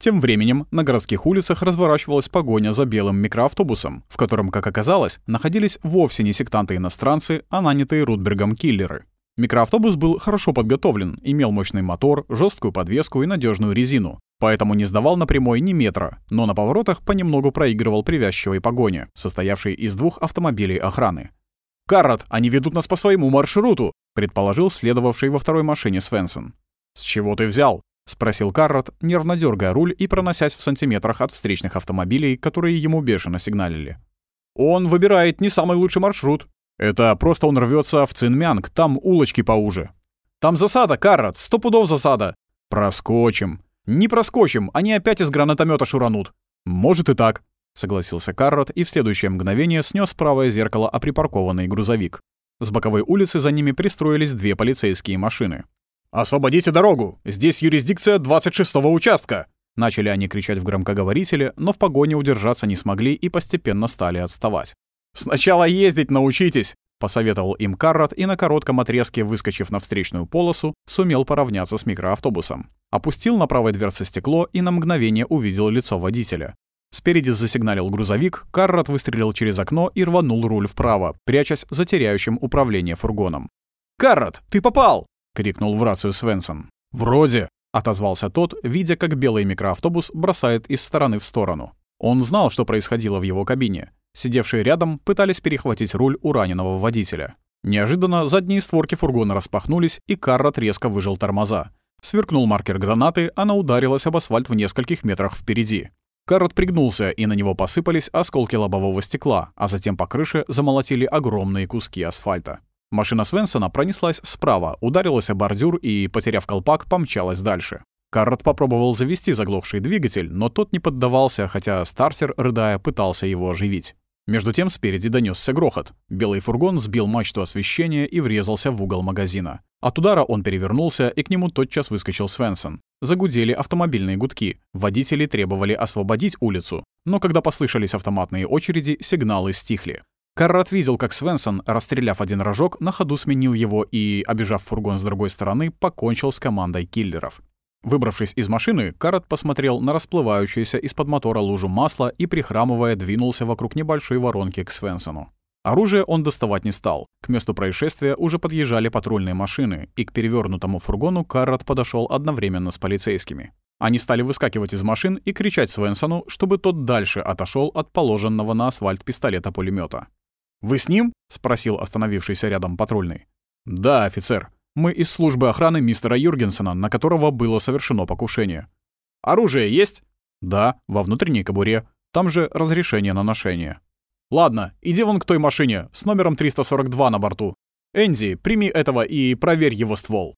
Тем временем на городских улицах разворачивалась погоня за белым микроавтобусом, в котором, как оказалось, находились вовсе не сектанты-иностранцы, а нанятые Рудбергом киллеры. Микроавтобус был хорошо подготовлен, имел мощный мотор, жесткую подвеску и надежную резину, поэтому не сдавал на прямой ни метра, но на поворотах понемногу проигрывал привязчивой погоне, состоявшей из двух автомобилей охраны. «Каррот, они ведут нас по своему маршруту!» — предположил следовавший во второй машине Свенсон. «С чего ты взял?» — спросил Каррот, нервно дергая руль и проносясь в сантиметрах от встречных автомобилей, которые ему бешено сигналили. «Он выбирает не самый лучший маршрут», это просто он рвется в Цинмянг, там улочки поуже. Там засада, Каррот, сто пудов засада. Проскочим. Не проскочим, они опять из гранатомета шуранут. Может и так, согласился Каррот и в следующее мгновение снес правое зеркало о припаркованный грузовик. С боковой улицы за ними пристроились две полицейские машины. «Освободите дорогу! Здесь юрисдикция 26-го участка!» Начали они кричать в громкоговорителе, но в погоне удержаться не смогли и постепенно стали отставать. «Сначала ездить научитесь!» — посоветовал им Каррат и на коротком отрезке, выскочив на встречную полосу, сумел поравняться с микроавтобусом. Опустил на правой дверце стекло и на мгновение увидел лицо водителя. Спереди засигналил грузовик, Каррат выстрелил через окно и рванул руль вправо, прячась за теряющим управление фургоном. «Каррат, ты попал!» — крикнул в рацию Свенсон. «Вроде», — отозвался тот, видя, как белый микроавтобус бросает из стороны в сторону. Он знал, что происходило в его кабине. Сидевшие рядом пытались перехватить руль у раненого водителя. Неожиданно задние створки фургона распахнулись, и Каррот резко выжил тормоза. Сверкнул маркер гранаты, она ударилась об асфальт в нескольких метрах впереди. Каррот пригнулся, и на него посыпались осколки лобового стекла, а затем по крыше замолотили огромные куски асфальта. Машина Свенсона пронеслась справа, ударилась о бордюр и, потеряв колпак, помчалась дальше. Каррот попробовал завести заглохший двигатель, но тот не поддавался, хотя стартер, рыдая, пытался его оживить. Между тем спереди донесся грохот. Белый фургон сбил мачту освещения и врезался в угол магазина. От удара он перевернулся, и к нему тотчас выскочил Свенсон. Загудели автомобильные гудки. Водители требовали освободить улицу. Но когда послышались автоматные очереди, сигналы стихли. Каррат видел, как Свенсон, расстреляв один рожок, на ходу сменил его и, обижав фургон с другой стороны, покончил с командой киллеров. Выбравшись из машины, Карат посмотрел на расплывающуюся из-под мотора лужу масла и, прихрамывая, двинулся вокруг небольшой воронки к Свенсону. Оружие он доставать не стал. К месту происшествия уже подъезжали патрульные машины, и к перевернутому фургону Каррат подошел одновременно с полицейскими. Они стали выскакивать из машин и кричать Свенсону, чтобы тот дальше отошел от положенного на асфальт пистолета пулемета. «Вы с ним?» — спросил остановившийся рядом патрульный. «Да, офицер», мы из службы охраны мистера Юргенсена, на которого было совершено покушение. Оружие есть? Да, во внутренней кобуре. Там же разрешение на ношение. Ладно, иди вон к той машине с номером 342 на борту. Энди, прими этого и проверь его ствол.